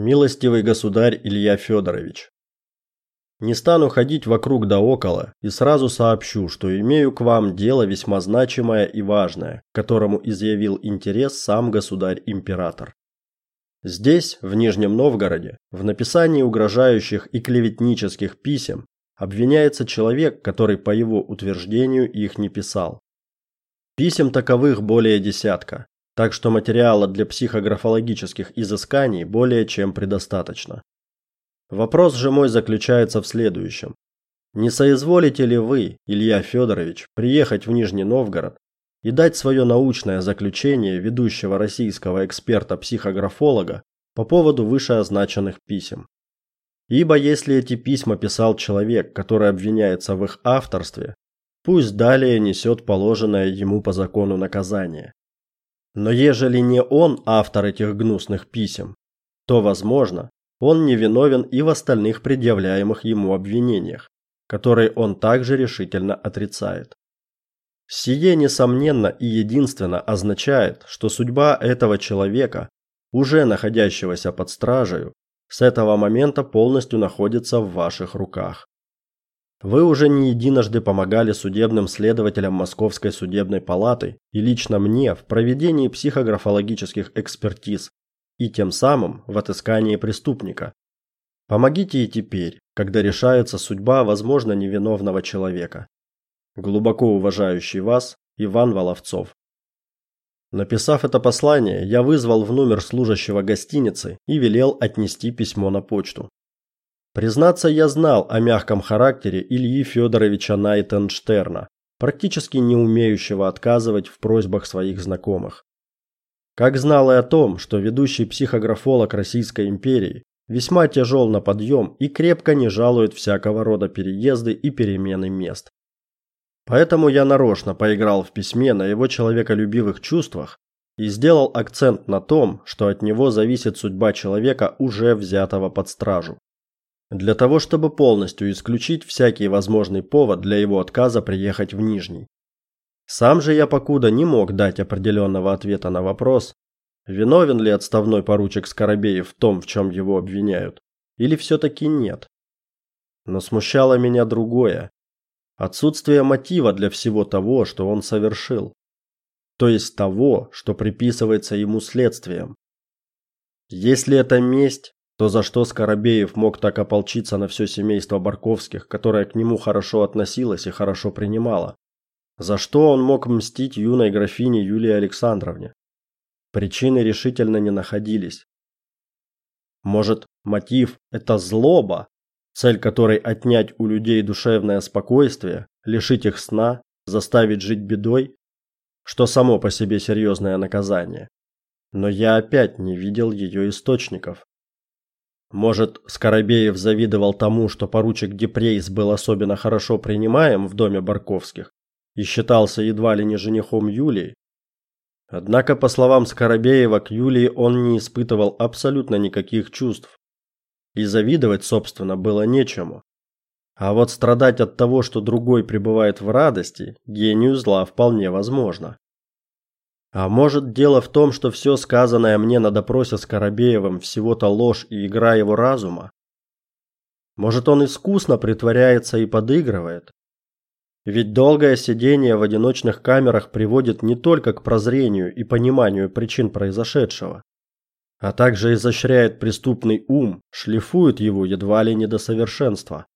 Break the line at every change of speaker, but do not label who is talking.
Милостивый государь Илья Федорович, не стану ходить вокруг да около и сразу сообщу, что имею к вам дело весьма значимое и важное, которому изъявил интерес сам государь-император. Здесь, в Нижнем Новгороде, в написании угрожающих и клеветнических писем обвиняется человек, который по его утверждению их не писал. Писем таковых более десятка, так что материала для психографологических изысканий более чем предостаточно. Вопрос же мой заключается в следующем. Не соизволите ли вы, Илья Федорович, приехать в Нижний Новгород и дать свое научное заключение ведущего российского эксперта-психографолога по поводу вышеозначенных писем? Ибо если эти письма писал человек, который обвиняется в их авторстве, пусть далее несет положенное ему по закону наказание. Но ежели не он автор этих гнусных писем, то, возможно, он невиновен и в остальных предъявляемых ему обвинениях, которые он также решительно отрицает. Сие несомненно и единственно означает, что судьба этого человека, уже находящегося под стражей, с этого момента полностью находится в ваших руках. Вы уже не единожды помогали судебным следователям Московской судебной палаты и лично мне в проведении психографологических экспертиз и тем самым в отыскании преступника. Помогите и теперь, когда решается судьба возможно невиновного человека. Глубоко уважающий вас Иван Воловцов. Написав это послание, я вызвал в номер служащего гостиницы и велел отнести письмо на почту. Признаться, я знал о мягком характере Ильи Федоровича Найтенштерна, практически не умеющего отказывать в просьбах своих знакомых. Как знал и о том, что ведущий психографолог Российской империи весьма тяжел на подъем и крепко не жалует всякого рода переезды и перемены мест. Поэтому я нарочно поиграл в письме на его человеколюбивых чувствах и сделал акцент на том, что от него зависит судьба человека, уже взятого под стражу. Для того, чтобы полностью исключить всякий возможный повод для его отказа приехать в Нижний. Сам же я покуда не мог дать определенного ответа на вопрос, виновен ли отставной поручик Скоробеев в том, в чем его обвиняют, или все таки нет. Но смущало меня другое отсутствие мотива для всего того, что он совершил, то есть того, что приписывается ему следствием. Если это месть, то за что Скоробеев мог так ополчиться на все семейство Барковских, которое к нему хорошо относилось и хорошо принимало? За что он мог мстить юной графине Юлии Александровне? Причины решительно не находились. Может, мотив это злоба, цель которой отнять у людей душевное спокойствие, лишить их сна, заставить жить бедой, что само по себе серьезное наказание. Но я опять не видел ее источников. Может, Скоробеев завидовал тому, что поручик Депрейс был особенно хорошо принимаем в доме Барковских, и считался едва ли не женихом Юлии. Однако, по словам Скоробеева, к Юлии он не испытывал абсолютно никаких чувств. И завидовать, собственно, было нечему. А вот страдать от того, что другой пребывает в радости, гению зла вполне возможно. А может, дело в том, что все сказанное мне на допросе с Коробеевым всего-то ложь и игра его разума? Может, он искусно притворяется и подыгрывает? Ведь долгое сидение в одиночных камерах приводит не только к прозрению и пониманию причин произошедшего, а также изощряет преступный ум, шлифует его едва ли не до совершенства.